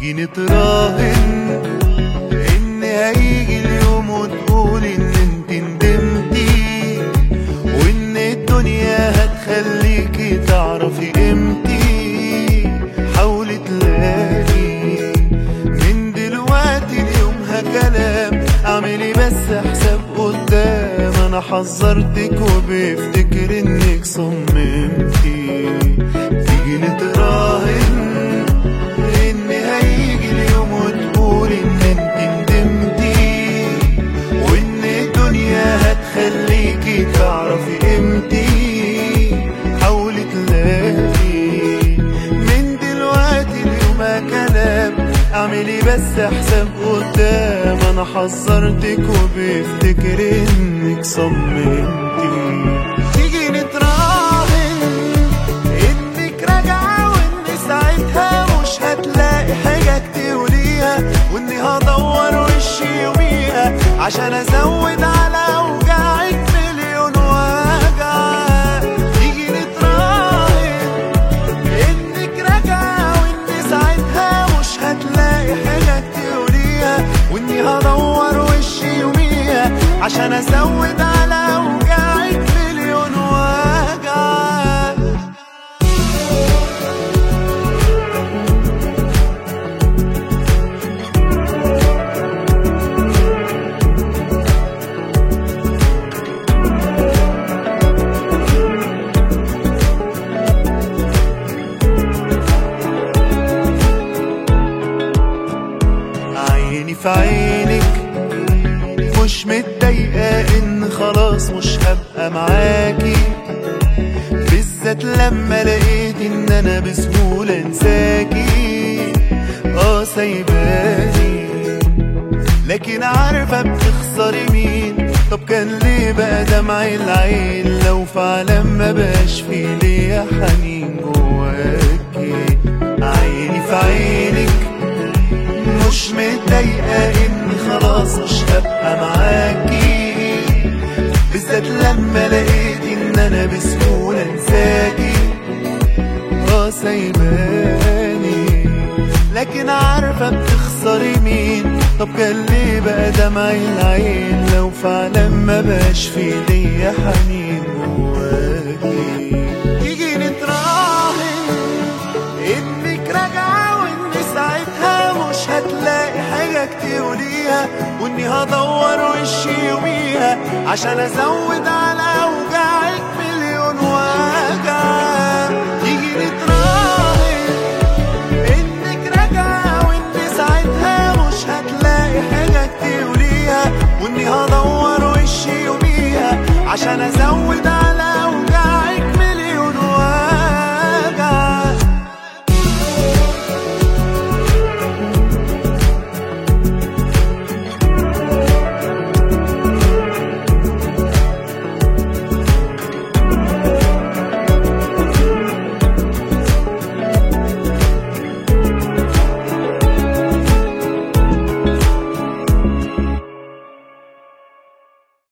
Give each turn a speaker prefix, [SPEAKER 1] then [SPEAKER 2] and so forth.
[SPEAKER 1] تيجي نتراهن إن هيجي اليوم وتقول إن أنت ندمتي وإن الدنيا هتخليكي تعرفي قيمتي. حاولي تلاقي من دلوقتي ليومها كلام اعملي بس حساب قدام أنا حذرتك وبفتكر قيمتي حاولي تلاقي من دلوقتي اليوم كلام. اعملي بس حساب قدام. أنا حذرتك وبفتكر انك صممتي. تيجي نتراهن. انك راجعة وان ساعتها مش هتلاقي حاجة تقوليها واني هدور وشي يوميها عشان ازود في عينك. مش متضايقة إن خلاص مش هبقى معاكي. بالذات لما لقيت إن أنا بسهولة انساكي. آه سايباني لكن عارفة بتخسري مين؟ طب كان ليه بقى دمع العين؟ لو فعلا ما بقاش في ليا حنين جواكي. عيني في عينك مش هبقى معاكي. بالذات لما لقيت إن أنا بسهولة انساكي. آه سايباني. لكن عارفة بتخسري مين؟ طب كان ليه بقى دمع العين. لو فعلا ما بقاش في ليا حنين جواكي. تيجي نتراهن. انك راجعة وإن ساعتها مش هتلاقي حاجة وإني هدور وشي يوميها عشان أزود على أوجاعك مليون وجع. تيجي نتراهن إنك راجعة ساعتها مش هتلاقي حاجة وإني هدور وشي عشان أزود